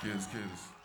Kids, kids.